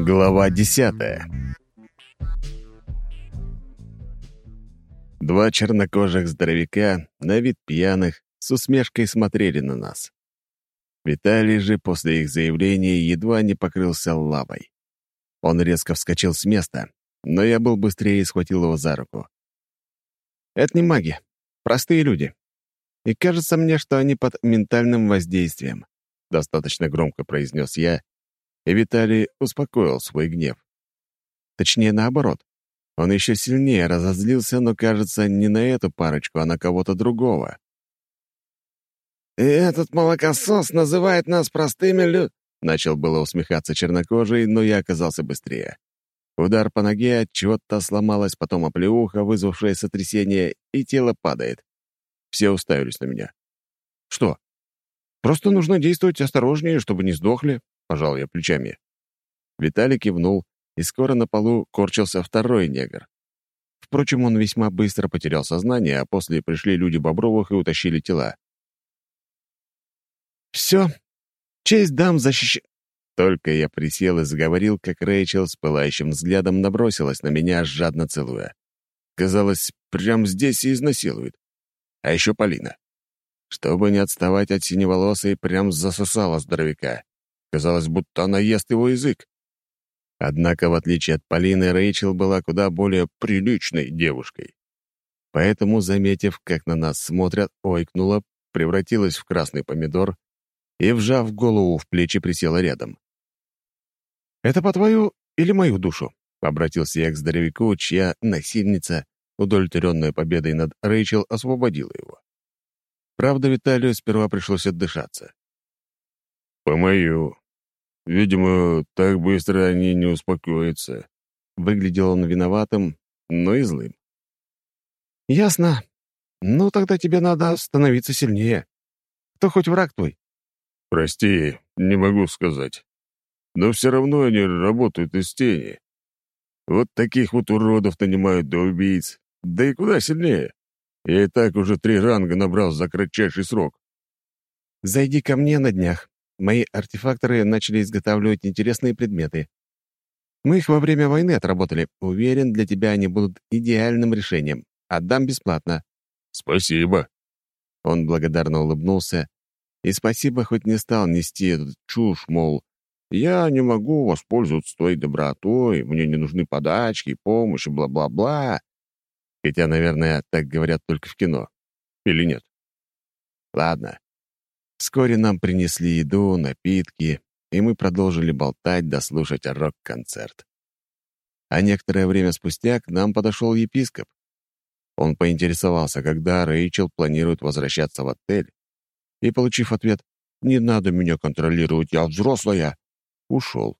Глава десятая Два чернокожих здоровяка, на вид пьяных, с усмешкой смотрели на нас. Виталий же после их заявления едва не покрылся лавой. Он резко вскочил с места, но я был быстрее и схватил его за руку. «Это не маги. Простые люди. И кажется мне, что они под ментальным воздействием», — достаточно громко произнес я, и Виталий успокоил свой гнев. Точнее, наоборот. Он еще сильнее разозлился, но, кажется, не на эту парочку, а на кого-то другого. «И этот молокосос называет нас простыми лю...» Начал было усмехаться чернокожий, но я оказался быстрее. Удар по ноге, чего-то сломалось, потом оплеуха, вызвавшая сотрясение, и тело падает. Все уставились на меня. «Что? Просто нужно действовать осторожнее, чтобы не сдохли», — пожал я плечами. Виталий кивнул, и скоро на полу корчился второй негр. Впрочем, он весьма быстро потерял сознание, а после пришли люди Бобровых и утащили тела. «Все. Честь дам защищ...» Только я присел и заговорил, как Рэйчел с пылающим взглядом набросилась на меня, жадно целуя. Казалось, прямо здесь и изнасилует. А еще Полина. Чтобы не отставать от синеволосой, прям засосала здоровяка. Казалось, будто она ест его язык. Однако, в отличие от Полины, Рэйчел была куда более приличной девушкой. Поэтому, заметив, как на нас смотрят, ойкнула, превратилась в красный помидор и, вжав голову в плечи, присела рядом. «Это по твою или мою душу?» — обратился я к здоровяку, чья насильница, удовлетворенная победой над Рэйчел, освободила его. Правда, Виталию сперва пришлось отдышаться. «По мою. Видимо, так быстро они не успокоятся». Выглядел он виноватым, но и злым. «Ясно. Ну, тогда тебе надо становиться сильнее. Кто хоть враг твой?» «Прости, не могу сказать. Но все равно они работают из тени. Вот таких вот уродов нанимают до убийц. Да и куда сильнее. Я и так уже три ранга набрал за кратчайший срок». «Зайди ко мне на днях. Мои артефакторы начали изготавливать интересные предметы. Мы их во время войны отработали. Уверен, для тебя они будут идеальным решением. Отдам бесплатно». «Спасибо». Он благодарно улыбнулся и спасибо хоть не стал нести эту чушь, мол, я не могу воспользоваться твоей добротой, мне не нужны подачки, помощь и бла-бла-бла. Хотя, наверное, так говорят только в кино. Или нет? Ладно. Вскоре нам принесли еду, напитки, и мы продолжили болтать да слушать рок-концерт. А некоторое время спустя к нам подошел епископ. Он поинтересовался, когда Рэйчел планирует возвращаться в отель, и, получив ответ «Не надо меня контролировать, я взрослая», ушел.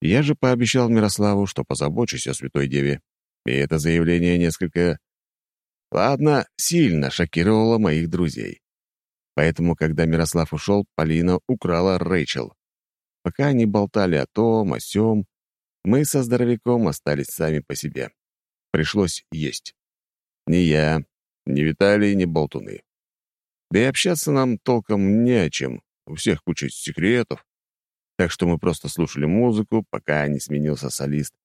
Я же пообещал Мирославу, что позабочусь о Святой Деве, и это заявление несколько... Ладно, сильно шокировало моих друзей. Поэтому, когда Мирослав ушел, Полина украла Рэйчел. Пока они болтали о том, о сём, мы со здоровяком остались сами по себе. Пришлось есть. Ни я, ни Виталий, ни болтуны. Да и общаться нам толком не о чем. У всех куча секретов. Так что мы просто слушали музыку, пока не сменился солист.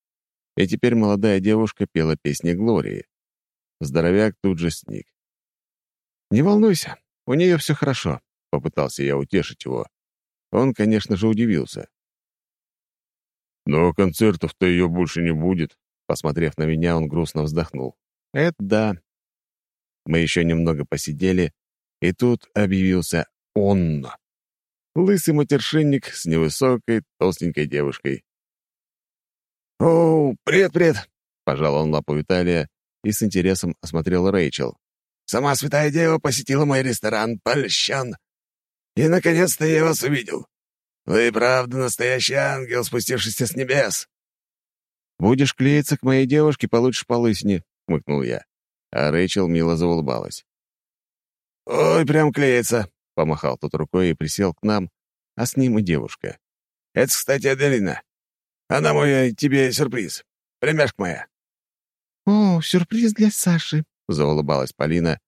И теперь молодая девушка пела песни Глории. Здоровяк тут же сник. «Не волнуйся, у нее все хорошо», — попытался я утешить его. Он, конечно же, удивился. «Но концертов-то ее больше не будет», — посмотрев на меня, он грустно вздохнул. «Это да». Мы еще немного посидели, и тут объявился он. Лысый матершинник с невысокой, толстенькой девушкой. «О, привет-привет!» — пожал он лапу Виталия и с интересом осмотрел Рэйчел. «Сама святая дева посетила мой ресторан, польщен. И, наконец-то, я вас увидел. Вы, правда, настоящий ангел, спустившийся с небес». «Будешь клеиться к моей девушке, получишь по лысине», — хмыкнул я. А Рэйчел мило заулыбалась. «Ой, прям клеится», — помахал тот рукой и присел к нам, а с ним и девушка. «Это, кстати, Аделина. Она мой э, тебе сюрприз. Племяшка моя». «О, сюрприз для Саши», — заулыбалась Полина,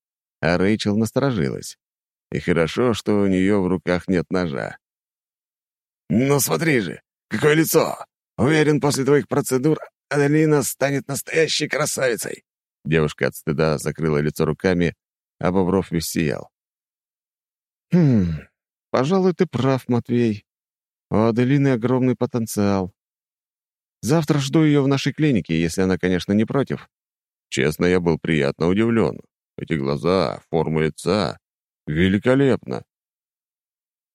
а Рэйчел насторожилась. И хорошо, что у нее в руках нет ножа. «Ну смотри же, какое лицо! Уверен, после твоих процедур Аделина станет настоящей красавицей». Девушка от стыда закрыла лицо руками, а Бобров сиял. «Хм, пожалуй, ты прав, Матвей. У Аделины огромный потенциал. Завтра жду ее в нашей клинике, если она, конечно, не против». Честно, я был приятно удивлен. Эти глаза, форма лица. Великолепно.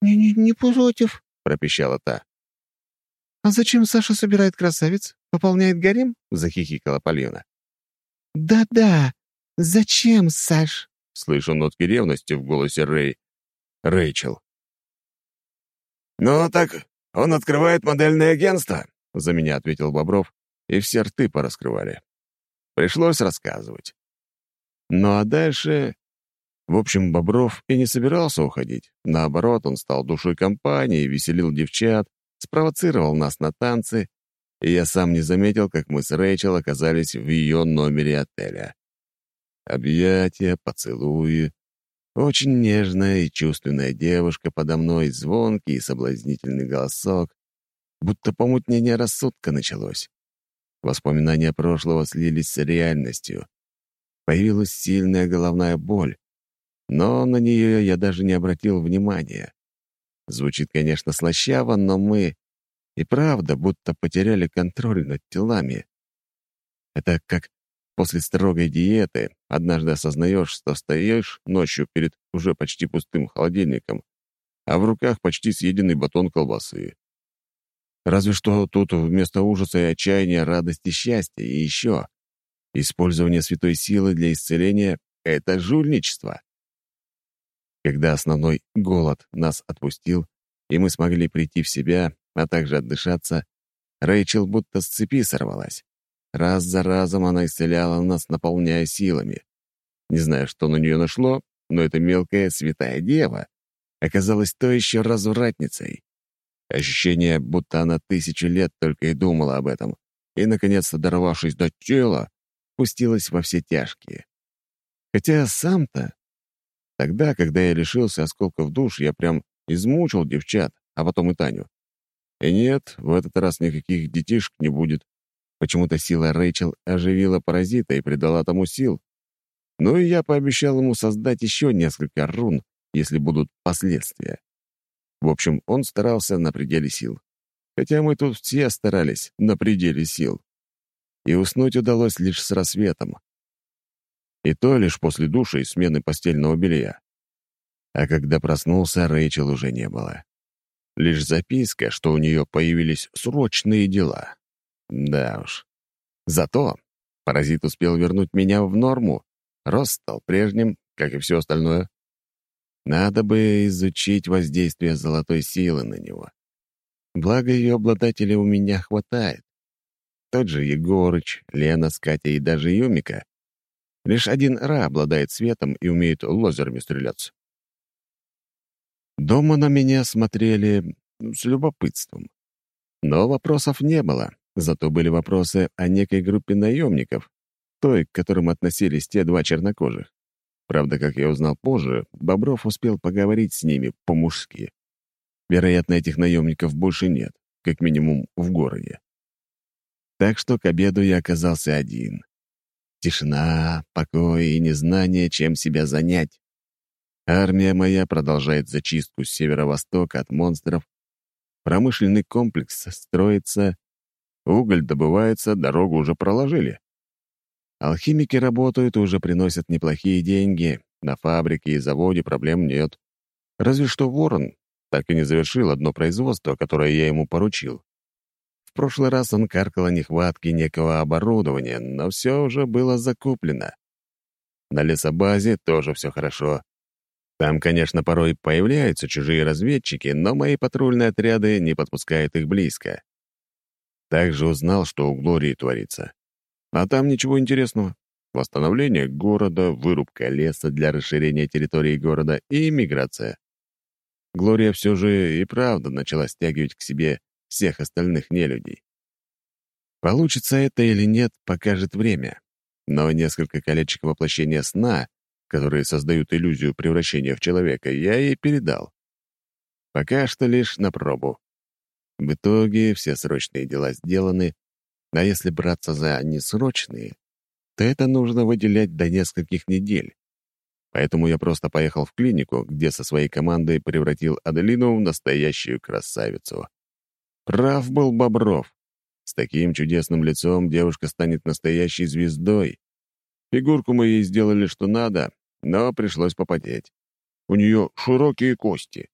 «Не, не, не против», — пропищала та. «А зачем Саша собирает красавиц? Пополняет гарем?» — захихикала Полина. «Да-да, зачем, Саш?» — слышу нотки ревности в голосе Рэй. Рэйчел. «Ну так он открывает модельное агентство», — за меня ответил Бобров, и все рты пораскрывали. Пришлось рассказывать. Ну а дальше... В общем, Бобров и не собирался уходить. Наоборот, он стал душой компании, веселил девчат, спровоцировал нас на танцы, и я сам не заметил, как мы с Рэйчел оказались в ее номере отеля. Объятия, поцелуи. Очень нежная и чувственная девушка подо мной, звонкий и соблазнительный голосок. Будто помутнение рассудка началось. Воспоминания прошлого слились с реальностью. Появилась сильная головная боль, но на нее я даже не обратил внимания. Звучит, конечно, слащаво, но мы и правда будто потеряли контроль над телами. Это как после строгой диеты однажды осознаешь, что стоишь ночью перед уже почти пустым холодильником, а в руках почти съеденный батон колбасы. Разве что тут вместо ужаса и отчаяния радость и счастье, и еще использование святой силы для исцеления — это жульничество. Когда основной голод нас отпустил, и мы смогли прийти в себя, а также отдышаться, Рэйчел будто с цепи сорвалась. Раз за разом она исцеляла нас, наполняя силами. Не знаю, что на нее нашло, но эта мелкая святая дева оказалась то еще развратницей. Ощущение, будто она тысячу лет только и думала об этом, и, наконец-то, дорвавшись до тела, пустилась во все тяжкие. Хотя сам-то... Тогда, когда я лишился осколков душ, я прям измучил девчат, а потом и Таню. И нет, в этот раз никаких детишек не будет. Почему-то сила Рэйчел оживила паразита и придала тому сил. Ну и я пообещал ему создать еще несколько рун, если будут последствия. В общем, он старался на пределе сил. Хотя мы тут все старались на пределе сил. И уснуть удалось лишь с рассветом. И то лишь после душа и смены постельного белья. А когда проснулся, Рэйчел уже не было. Лишь записка, что у нее появились срочные дела. Да уж. Зато паразит успел вернуть меня в норму. Рост стал прежним, как и все остальное. Надо бы изучить воздействие золотой силы на него. Благо, ее обладателя у меня хватает. Тот же Егорыч, Лена с и даже Юмика. Лишь один Ра обладает светом и умеет лазерами стреляться. Дома на меня смотрели с любопытством. Но вопросов не было, зато были вопросы о некой группе наемников, той, к которым относились те два чернокожих. Правда, как я узнал позже, Бобров успел поговорить с ними по-мужски. Вероятно, этих наемников больше нет, как минимум в городе. Так что к обеду я оказался один. Тишина, покой и незнание, чем себя занять. Армия моя продолжает зачистку с северо-востока от монстров. Промышленный комплекс строится, уголь добывается, дорогу уже проложили. Алхимики работают и уже приносят неплохие деньги. На фабрике и заводе проблем нет. Разве что Ворон так и не завершил одно производство, которое я ему поручил. В прошлый раз он каркал о нехватке некого оборудования, но все уже было закуплено. На лесобазе тоже все хорошо. Там, конечно, порой появляются чужие разведчики, но мои патрульные отряды не подпускают их близко. Также узнал, что у Глории творится. А там ничего интересного. Восстановление города, вырубка леса для расширения территории города и миграция. Глория все же и правда начала стягивать к себе всех остальных нелюдей. Получится это или нет, покажет время. Но несколько колечек воплощения сна, которые создают иллюзию превращения в человека, я ей передал. Пока что лишь на пробу. В итоге все срочные дела сделаны, а если браться за несрочные, то это нужно выделять до нескольких недель. Поэтому я просто поехал в клинику, где со своей командой превратил Аделину в настоящую красавицу. Прав был Бобров. С таким чудесным лицом девушка станет настоящей звездой. Фигурку мы ей сделали что надо, но пришлось попотеть. У нее широкие кости.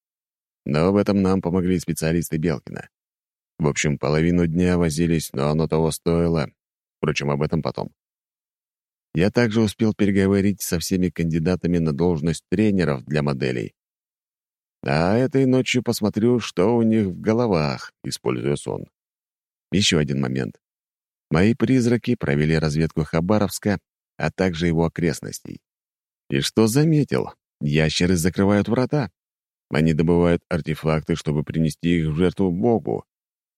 Но в этом нам помогли специалисты Белкина. В общем, половину дня возились, но оно того стоило. Впрочем, об этом потом. Я также успел переговорить со всеми кандидатами на должность тренеров для моделей. А этой ночью посмотрю, что у них в головах, используя сон. Еще один момент. Мои призраки провели разведку Хабаровска, а также его окрестностей. И что заметил? Ящеры закрывают врата. Они добывают артефакты, чтобы принести их в жертву Богу.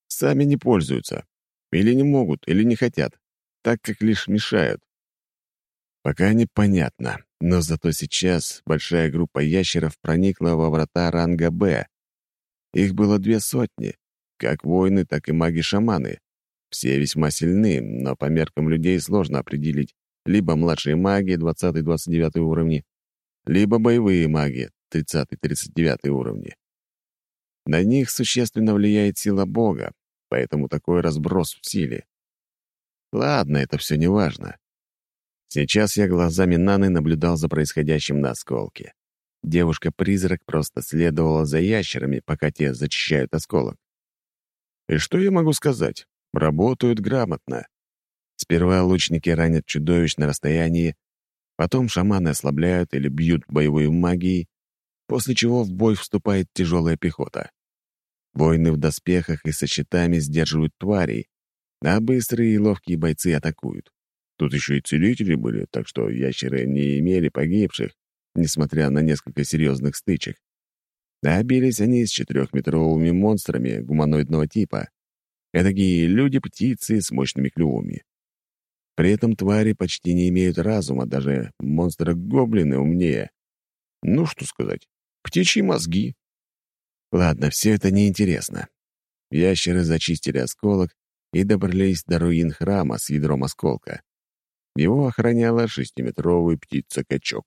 Сами не пользуются. Или не могут, или не хотят, так как лишь мешают. Пока непонятно, но зато сейчас большая группа ящеров проникла во врата ранга «Б». Их было две сотни, как воины, так и маги-шаманы. Все весьма сильны, но по меркам людей сложно определить либо младшие маги 20-29 уровни, либо боевые маги 30-39 уровни. На них существенно влияет сила Бога, поэтому такой разброс в силе. Ладно, это все не важно. Сейчас я глазами Наны наблюдал за происходящим на осколке. Девушка-призрак просто следовала за ящерами, пока те зачищают осколок. И что я могу сказать? Работают грамотно. Сперва лучники ранят чудовищ на расстоянии, потом шаманы ослабляют или бьют боевой магией, после чего в бой вступает тяжелая пехота. Воины в доспехах и со щитами сдерживают тварей, а быстрые и ловкие бойцы атакуют. Тут еще и целители были, так что ящеры не имели погибших, несмотря на несколько серьезных стычек. А бились они с четырехметровыми монстрами гуманоидного типа. Эдакие люди-птицы с мощными клювами. При этом твари почти не имеют разума, даже монстры-гоблины умнее. Ну, что сказать, птичьи мозги. Ладно, все это неинтересно. Ящеры зачистили осколок и добрались до руин храма с ядром осколка. Его охраняла шестиметровый птица-качок.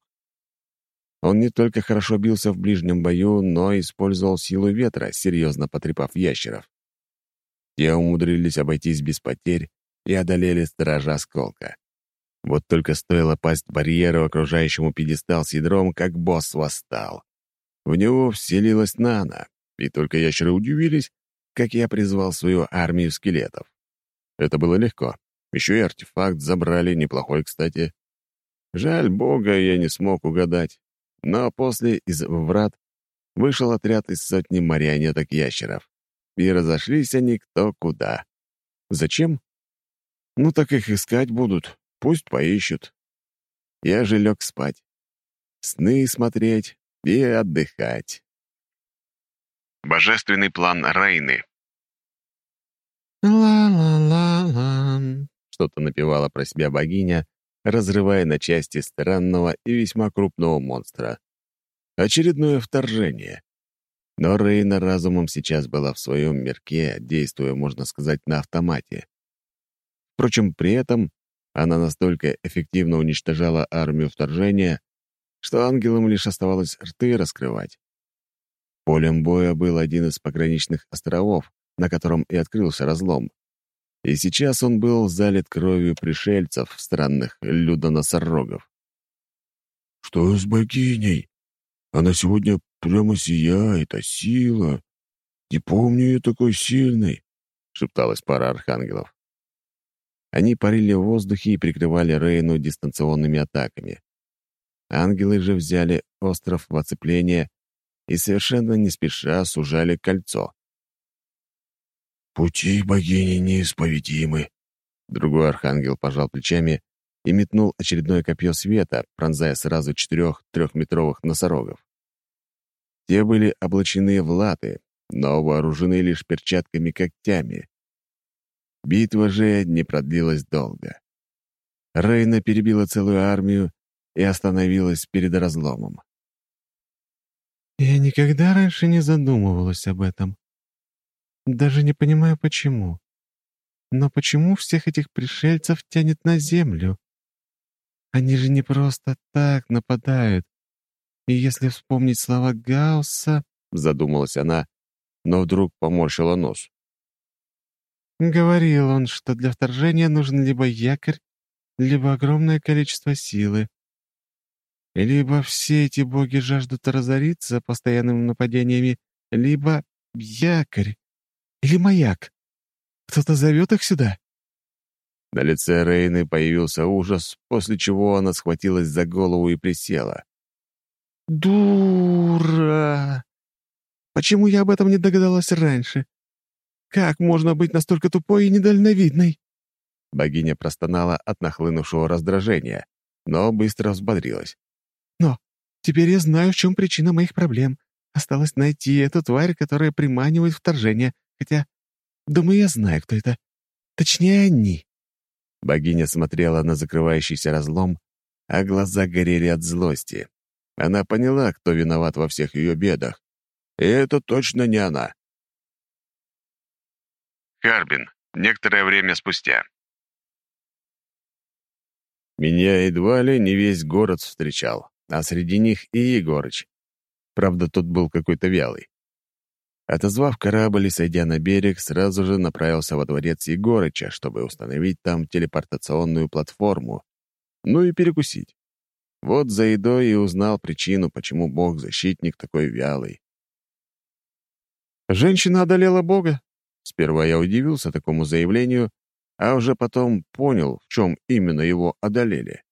Он не только хорошо бился в ближнем бою, но использовал силу ветра, серьезно потрепав ящеров. Те умудрились обойтись без потерь и одолели стража осколка. Вот только стоило пасть барьеру окружающему пьедестал с ядром, как босс восстал. В него вселилась Нана, и только ящеры удивились, как я призвал свою армию скелетов. Это было легко. Еще и артефакт забрали, неплохой, кстати. Жаль бога, я не смог угадать. Но после из врат вышел отряд из сотни марионеток-ящеров. И разошлись они кто куда. Зачем? Ну так их искать будут, пусть поищут. Я же лег спать. Сны смотреть и отдыхать. Божественный план Рейны. «Ла-ла-ла-ла», что-то напевала про себя богиня, разрывая на части странного и весьма крупного монстра. Очередное вторжение. Но Рейна разумом сейчас была в своем мирке, действуя, можно сказать, на автомате. Впрочем, при этом она настолько эффективно уничтожала армию вторжения, что ангелам лишь оставалось рты раскрывать. Полем боя был один из пограничных островов, на котором и открылся разлом. И сейчас он был залит кровью пришельцев, странных людоносорогов. «Что с богиней? Она сегодня прямо сияет, а сила. Не помню ее такой сильной», — шепталась пара архангелов. Они парили в воздухе и прикрывали Рейну дистанционными атаками. Ангелы же взяли остров в оцепление и совершенно не спеша сужали кольцо. «Пути богини неисповедимы». Другой архангел пожал плечами и метнул очередное копье света, пронзая сразу четырех трехметровых носорогов. Те были облачены в латы, но вооружены лишь перчатками-когтями. Битва же не продлилась долго. Рейна перебила целую армию и остановилась перед разломом. «Я никогда раньше не задумывалась об этом. Даже не понимаю, почему. Но почему всех этих пришельцев тянет на землю? Они же не просто так нападают. И если вспомнить слова Гаусса, — задумалась она, но вдруг поморщила нос. Говорил он, что для вторжения нужен либо якорь, либо огромное количество силы. Либо все эти боги жаждут разориться постоянными нападениями, либо якорь или маяк. Кто-то зовет их сюда?» На лице Рейны появился ужас, после чего она схватилась за голову и присела. «Дура! Почему я об этом не догадалась раньше? Как можно быть настолько тупой и недальновидной?» Богиня простонала от нахлынувшего раздражения, но быстро взбодрилась. «Но теперь я знаю, в чем причина моих проблем. Осталось найти эту тварь, которая приманивает вторжение, хотя, думаю, я знаю, кто это. Точнее, они». Богиня смотрела на закрывающийся разлом, а глаза горели от злости. Она поняла, кто виноват во всех ее бедах. И это точно не она. Харбин. Некоторое время спустя. Меня едва ли не весь город встречал, а среди них и Егорыч. Правда, тот был какой-то вялый. Отозвав корабль и сойдя на берег, сразу же направился во дворец Егорыча, чтобы установить там телепортационную платформу, ну и перекусить. Вот за едой и узнал причину, почему бог-защитник такой вялый. «Женщина одолела бога?» Сперва я удивился такому заявлению, а уже потом понял, в чем именно его одолели.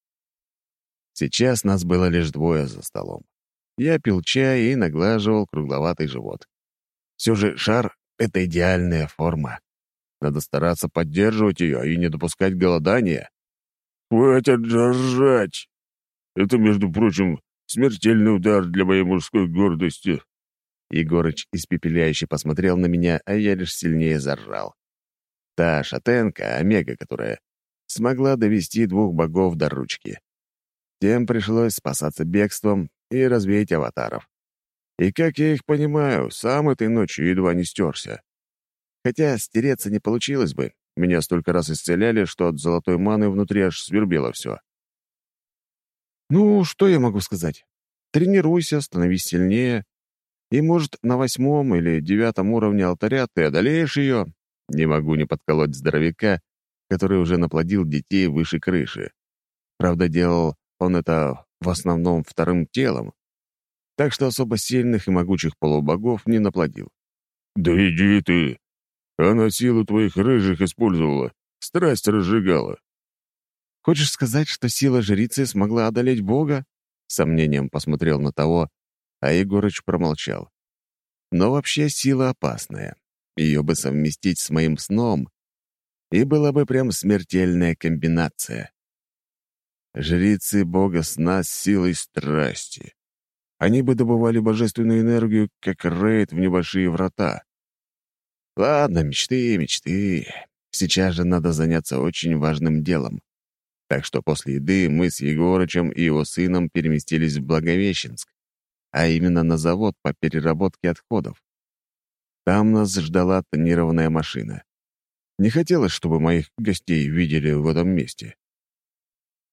Сейчас нас было лишь двое за столом. Я пил чай и наглаживал кругловатый живот. Все же шар — это идеальная форма. Надо стараться поддерживать ее и не допускать голодания. «Хватит жажать! Это, между прочим, смертельный удар для моей мужской гордости», Егорыч испепеляюще посмотрел на меня, а я лишь сильнее заржал. Та шатенка, Омега, которая смогла довести двух богов до ручки. Тем пришлось спасаться бегством и развеять аватаров. И, как я их понимаю, сам этой ночью едва не стерся. Хотя стереться не получилось бы. Меня столько раз исцеляли, что от золотой маны внутри аж свербело все. «Ну, что я могу сказать? Тренируйся, становись сильнее, и, может, на восьмом или девятом уровне алтаря ты одолеешь ее. Не могу не подколоть здоровяка, который уже наплодил детей выше крыши. Правда, делал он это в основном вторым телом, так что особо сильных и могучих полубогов не наплодил. «Да иди ты! Она силу твоих рыжих использовала, страсть разжигала». «Хочешь сказать, что сила жрицы смогла одолеть Бога?» Сомнением посмотрел на того, а Егорыч промолчал. Но вообще сила опасная. Ее бы совместить с моим сном, и была бы прям смертельная комбинация. Жрицы бога сна с силой страсти. Они бы добывали божественную энергию, как рейд в небольшие врата. Ладно, мечты, мечты. Сейчас же надо заняться очень важным делом. Так что после еды мы с Егорычем и его сыном переместились в Благовещенск а именно на завод по переработке отходов. Там нас ждала тонированная машина. Не хотелось, чтобы моих гостей видели в этом месте.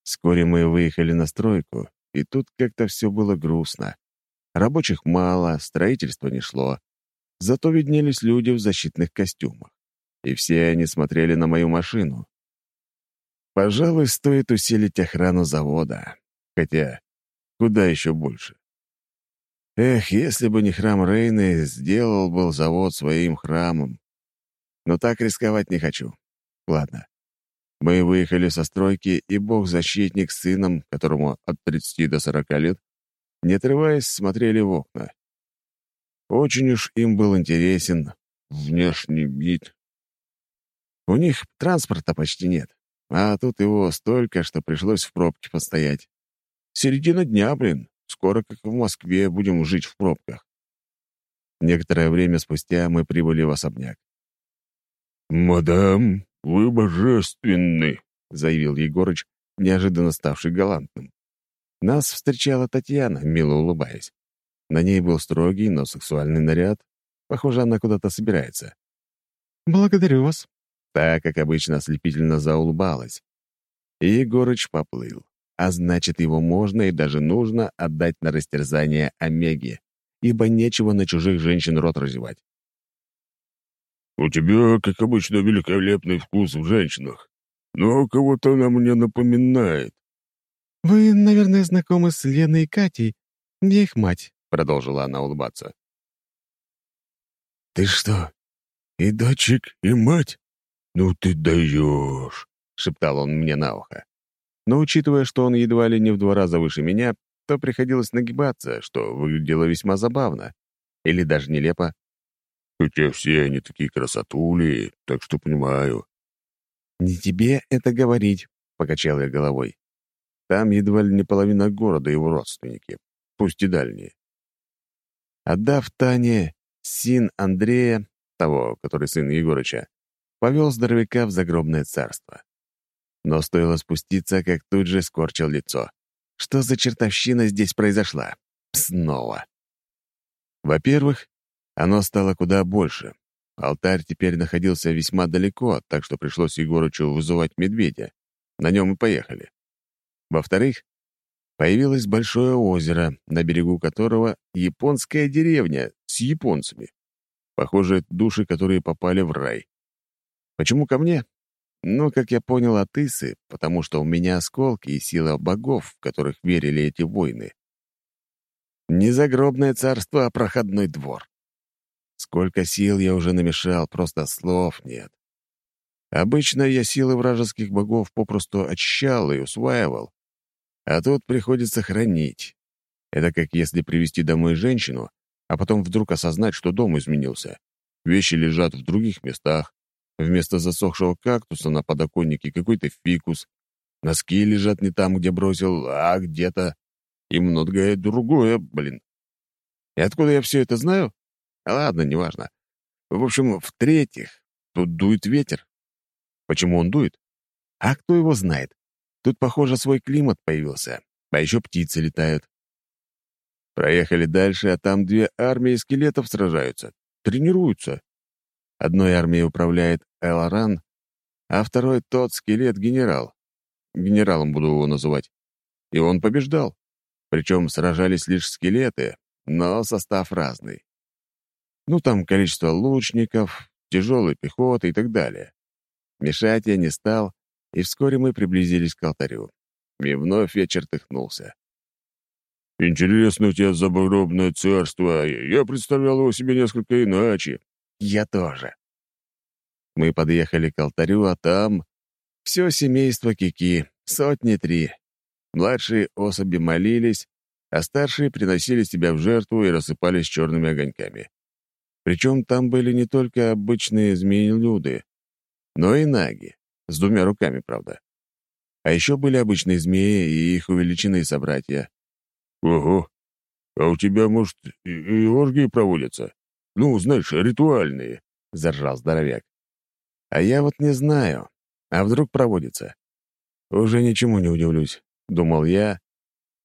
Вскоре мы выехали на стройку, и тут как-то все было грустно. Рабочих мало, строительство не шло. Зато виднелись люди в защитных костюмах. И все они смотрели на мою машину. Пожалуй, стоит усилить охрану завода. Хотя, куда еще больше? Эх, если бы не храм Рейны, сделал был завод своим храмом. Но так рисковать не хочу. Ладно. Мы выехали со стройки, и бог-защитник с сыном, которому от 30 до 40 лет, не отрываясь, смотрели в окна. Очень уж им был интересен внешний вид. У них транспорта почти нет, а тут его столько, что пришлось в пробке постоять. Середина дня, блин. Скоро, как в Москве, будем жить в пробках. Некоторое время спустя мы прибыли в особняк. «Мадам, вы божественны», — заявил Егорыч, неожиданно ставший галантным. Нас встречала Татьяна, мило улыбаясь. На ней был строгий, но сексуальный наряд. Похоже, она куда-то собирается. «Благодарю вас», — так, как обычно, ослепительно заулыбалась. И Егорыч поплыл. А значит, его можно и даже нужно отдать на растерзание Омеги, ибо нечего на чужих женщин рот разевать. «У тебя, как обычно, великолепный вкус в женщинах, но кого-то она мне напоминает». «Вы, наверное, знакомы с Леной и Катей. Я их мать», — продолжила она улыбаться. «Ты что, и дочек, и мать? Ну ты даешь!» — шептал он мне на ухо. Но учитывая, что он едва ли не в два раза выше меня, то приходилось нагибаться, что выглядело весьма забавно. Или даже нелепо. «Хотя все они такие красотули, так что понимаю». «Не тебе это говорить», — покачал я головой. «Там едва ли не половина города его родственники, пусть и дальние». Отдав Тане син Андрея, того, который сын Егорыча, повел здоровяка в загробное царство. Но стоило спуститься, как тут же скорчил лицо. Что за чертовщина здесь произошла? Снова. Во-первых, оно стало куда больше. Алтарь теперь находился весьма далеко, так что пришлось Егорычу вызывать медведя. На нем и поехали. Во-вторых, появилось большое озеро, на берегу которого японская деревня с японцами. Похоже, души, которые попали в рай. Почему ко мне? Ну, как я понял от Исы, потому что у меня осколки и сила богов, в которых верили эти воины. Не загробное царство, а проходной двор. Сколько сил я уже намешал, просто слов нет. Обычно я силы вражеских богов попросту очищал и усваивал, а тут приходится хранить. Это как если привести домой женщину, а потом вдруг осознать, что дом изменился. Вещи лежат в других местах, Вместо засохшего кактуса на подоконнике какой-то фикус. Носки лежат не там, где бросил, а где-то. И многое другое, блин. И откуда я все это знаю? Ладно, неважно. В общем, в-третьих, тут дует ветер. Почему он дует? А кто его знает? Тут, похоже, свой климат появился. А еще птицы летают. Проехали дальше, а там две армии скелетов сражаются. Тренируются. Одной армией управляет Эларан, а второй — тот скелет-генерал. Генералом буду его называть. И он побеждал. Причем сражались лишь скелеты, но состав разный. Ну, там количество лучников, тяжелой пехоты и так далее. Мешать я не стал, и вскоре мы приблизились к алтарю. И вновь я чертыхнулся. «Интересно у тебя загробное царство. Я представлял его себе несколько иначе», я тоже. Мы подъехали к алтарю, а там... Все семейство Кики, сотни три. Младшие особи молились, а старшие приносили себя в жертву и рассыпались черными огоньками. Причем там были не только обычные змеи-люды, но и наги, с двумя руками, правда. А еще были обычные змеи и их увеличенные собратья. «Ого! А у тебя, может, и, и оргии проводятся?» Ну, знаешь, ритуальные», — заржал здоровяк. «А я вот не знаю. А вдруг проводится?» «Уже ничему не удивлюсь», — думал я.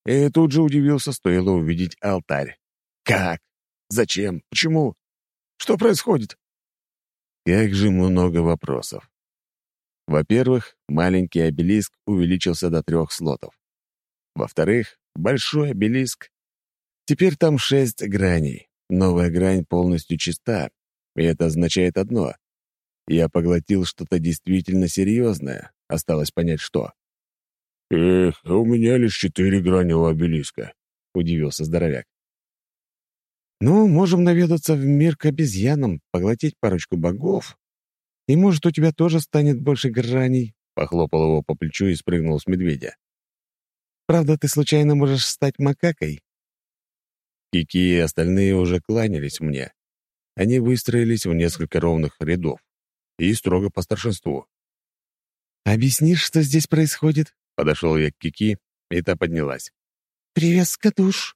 И тут же удивился, стоило увидеть алтарь. «Как? Зачем? Почему? Что происходит?» Как же много вопросов. Во-первых, маленький обелиск увеличился до трех слотов. Во-вторых, большой обелиск. Теперь там шесть граней. Новая грань полностью чиста, и это означает одно. Я поглотил что-то действительно серьезное, осталось понять, что. «Эх, а у меня лишь четыре грани у обелиска», — удивился здоровяк. «Ну, можем наведаться в мир к обезьянам, поглотить парочку богов, и, может, у тебя тоже станет больше граней», — похлопал его по плечу и спрыгнул с медведя. «Правда, ты случайно можешь стать макакой?» Кики и остальные уже кланялись мне. Они выстроились в несколько ровных рядов. И строго по старшинству. «Объяснишь, что здесь происходит?» Подошел я к Кики, и та поднялась. «Привет, Скатуш!»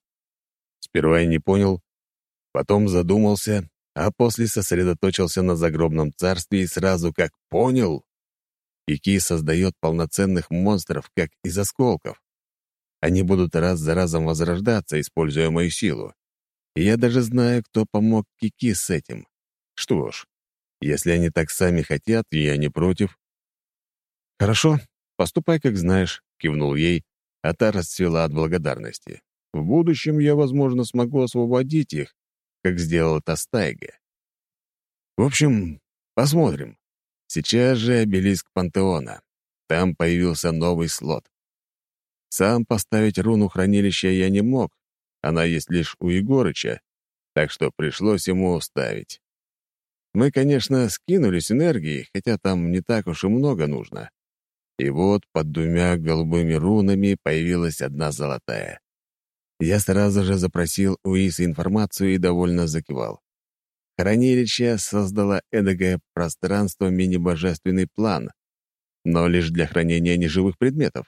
Сперва я не понял, потом задумался, а после сосредоточился на загробном царстве и сразу как понял. Кики создает полноценных монстров, как из осколков. Они будут раз за разом возрождаться, используя мою силу. И я даже знаю, кто помог Кики с этим. Что ж, Если они так сами хотят, я не против. «Хорошо, поступай, как знаешь», — кивнул ей, а та расцвела от благодарности. «В будущем я, возможно, смогу освободить их, как сделал это Стайга. В общем, посмотрим. Сейчас же обелиск Пантеона. Там появился новый слот. Сам поставить руну хранилища я не мог, она есть лишь у Егорыча, так что пришлось ему ставить. Мы, конечно, скинулись энергией, хотя там не так уж и много нужно. И вот под двумя голубыми рунами появилась одна золотая. Я сразу же запросил у Исы информацию и довольно закивал. Хранилище создало эдакое пространство мини-божественный план, но лишь для хранения неживых предметов.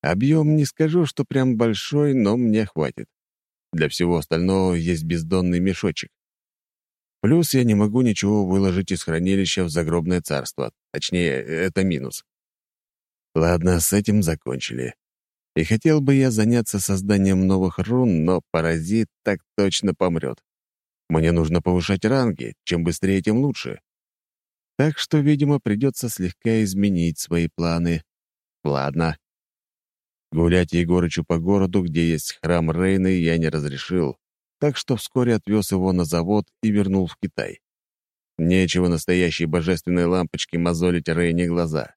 Объем не скажу, что прям большой, но мне хватит. Для всего остального есть бездонный мешочек. Плюс я не могу ничего выложить из хранилища в загробное царство. Точнее, это минус. Ладно, с этим закончили. И хотел бы я заняться созданием новых рун, но паразит так точно помрет. Мне нужно повышать ранги, чем быстрее, тем лучше. Так что, видимо, придется слегка изменить свои планы. Ладно. Гулять Егорычу по городу, где есть храм Рейны, я не разрешил, так что вскоре отвез его на завод и вернул в Китай. Нечего настоящей божественной лампочки мозолить Рейне глаза.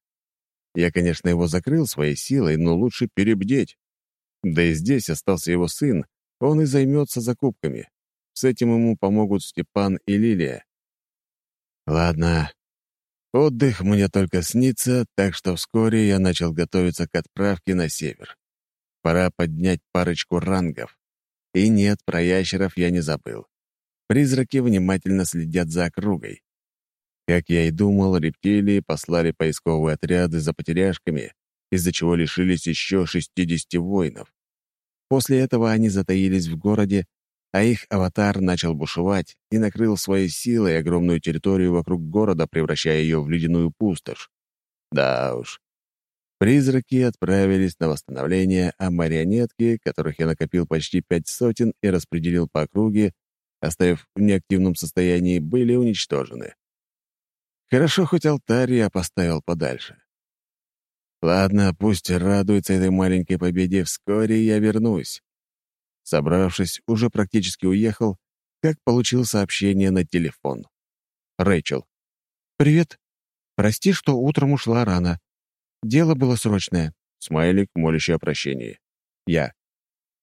Я, конечно, его закрыл своей силой, но лучше перебдеть. Да и здесь остался его сын, он и займется закупками. С этим ему помогут Степан и Лилия. Ладно, отдых мне только снится, так что вскоре я начал готовиться к отправке на север. Пора поднять парочку рангов. И нет, про ящеров я не забыл. Призраки внимательно следят за округой. Как я и думал, рептилии послали поисковые отряды за потеряшками, из-за чего лишились еще 60 воинов. После этого они затаились в городе, а их аватар начал бушевать и накрыл своей силой огромную территорию вокруг города, превращая ее в ледяную пустошь. Да уж. Призраки отправились на восстановление, а марионетки, которых я накопил почти пять сотен и распределил по округе, оставив в неактивном состоянии, были уничтожены. Хорошо, хоть алтарь я поставил подальше. Ладно, пусть радуется этой маленькой победе, вскоре я вернусь. Собравшись, уже практически уехал, как получил сообщение на телефон. Рэйчел. «Привет. Прости, что утром ушла рано. Дело было срочное». Смайлик, молящий о прощении. Я.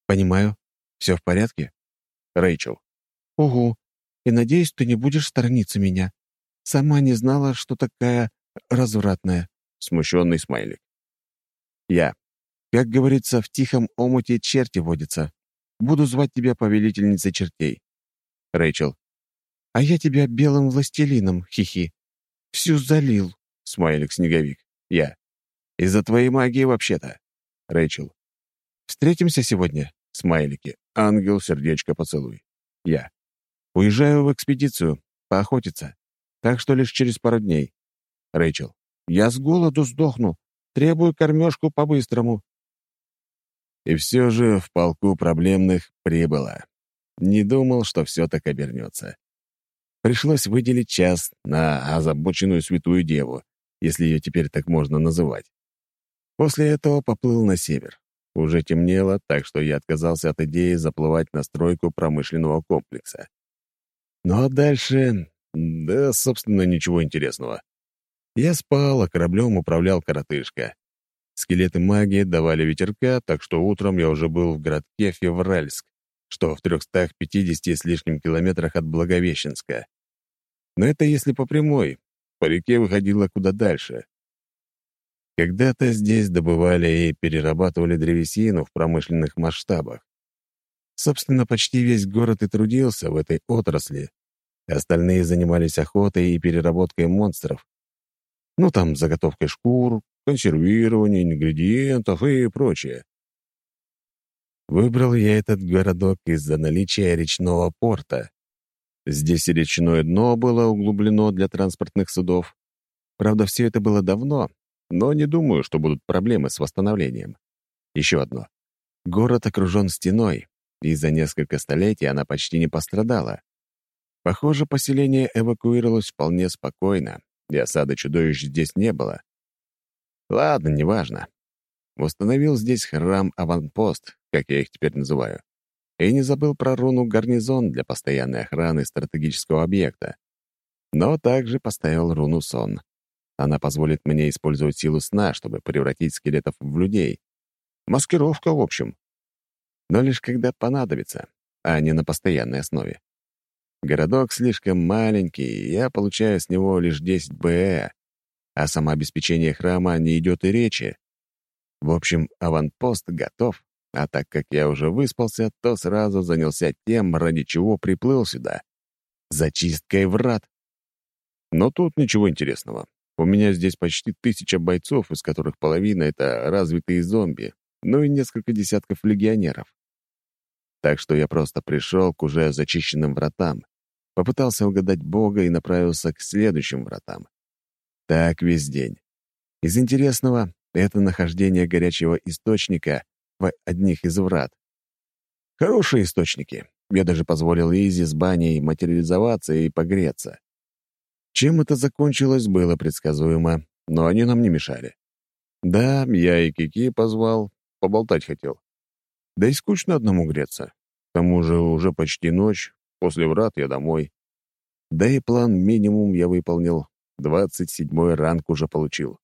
«Понимаю. Все в порядке?» Рэйчел. «Угу. И надеюсь, ты не будешь сторониться меня. Сама не знала, что такая развратная. Смущенный смайлик. Я. Как говорится, в тихом омуте черти водятся. Буду звать тебя повелительницей чертей. Рэйчел. А я тебя белым властелином, хихи. Всю залил. Смайлик-снеговик. Я. Из-за твоей магии вообще-то. Рэйчел. Встретимся сегодня? Смайлики. Ангел, сердечко, поцелуй. Я. Уезжаю в экспедицию. Поохотиться. Так что лишь через пару дней. Рэйчел. Я с голоду сдохну. Требую кормежку по-быстрому. И все же в полку проблемных прибыло. Не думал, что все так обернется. Пришлось выделить час на озабоченную святую деву, если ее теперь так можно называть. После этого поплыл на север. Уже темнело, так что я отказался от идеи заплывать на стройку промышленного комплекса. Ну а дальше да, собственно, ничего интересного. Я спал, а кораблем управлял коротышка. Скелеты магии давали ветерка, так что утром я уже был в городке Февральск, что в 350 с лишним километрах от Благовещенска. Но это если по прямой. По реке выходило куда дальше. Когда-то здесь добывали и перерабатывали древесину в промышленных масштабах. Собственно, почти весь город и трудился в этой отрасли, Остальные занимались охотой и переработкой монстров. Ну, там, заготовкой шкур, консервированием ингредиентов и прочее. Выбрал я этот городок из-за наличия речного порта. Здесь речное дно было углублено для транспортных судов. Правда, все это было давно, но не думаю, что будут проблемы с восстановлением. Еще одно. Город окружен стеной, и за несколько столетий она почти не пострадала. Похоже, поселение эвакуировалось вполне спокойно, и осады чудовищ здесь не было. Ладно, неважно. Установил здесь храм-аванпост, как я их теперь называю, и не забыл про руну гарнизон для постоянной охраны стратегического объекта. Но также поставил руну сон. Она позволит мне использовать силу сна, чтобы превратить скелетов в людей. Маскировка, в общем. Но лишь когда понадобится, а не на постоянной основе. Городок слишком маленький, и я получаю с него лишь 10 БЭ, а самообеспечение храма не идет и речи. В общем, аванпост готов, а так как я уже выспался, то сразу занялся тем, ради чего приплыл сюда — зачисткой врат. Но тут ничего интересного. У меня здесь почти тысяча бойцов, из которых половина — это развитые зомби, ну и несколько десятков легионеров. Так что я просто пришел к уже зачищенным вратам, попытался угадать Бога и направился к следующим вратам. Так весь день. Из интересного — это нахождение горячего источника в одних из врат. Хорошие источники. Я даже позволил Изи с баней материализоваться и погреться. Чем это закончилось, было предсказуемо, но они нам не мешали. Да, я и Кики позвал, поболтать хотел. Да и скучно одному греться. К тому же уже почти ночь, после врат я домой. Да и план минимум я выполнил. Двадцать седьмой ранг уже получил.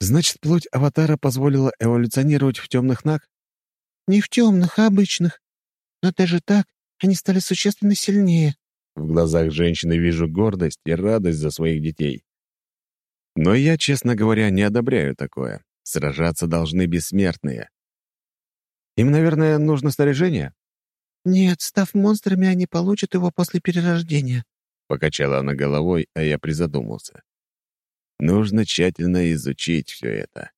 Значит, плоть аватара позволила эволюционировать в темных наг? Не в темных, а обычных. Но даже так они стали существенно сильнее. В глазах женщины вижу гордость и радость за своих детей. Но я, честно говоря, не одобряю такое. Сражаться должны бессмертные. Им, наверное, нужно снаряжение? «Нет, став монстрами, они получат его после перерождения», — покачала она головой, а я призадумался. Нужно тщательно изучить все это.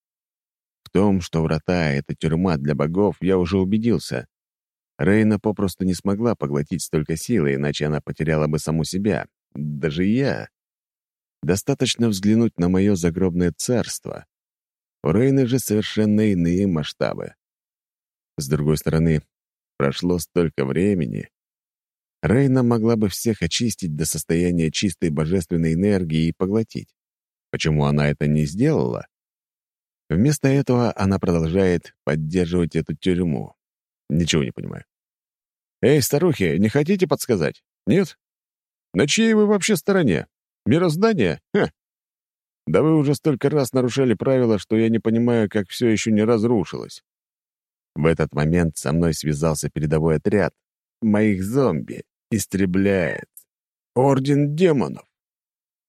В том, что врата — это тюрьма для богов, я уже убедился. Рейна попросту не смогла поглотить столько силы, иначе она потеряла бы саму себя. Даже я. Достаточно взглянуть на мое загробное царство. У Рейны же совершенно иные масштабы. С другой стороны, прошло столько времени. Рейна могла бы всех очистить до состояния чистой божественной энергии и поглотить. Почему она это не сделала? Вместо этого она продолжает поддерживать эту тюрьму. Ничего не понимаю. «Эй, старухи, не хотите подсказать? Нет? На чьей вы вообще стороне? Мироздание? Ха! Да вы уже столько раз нарушали правила, что я не понимаю, как все еще не разрушилось». В этот момент со мной связался передовой отряд. Моих зомби истребляет. Орден демонов.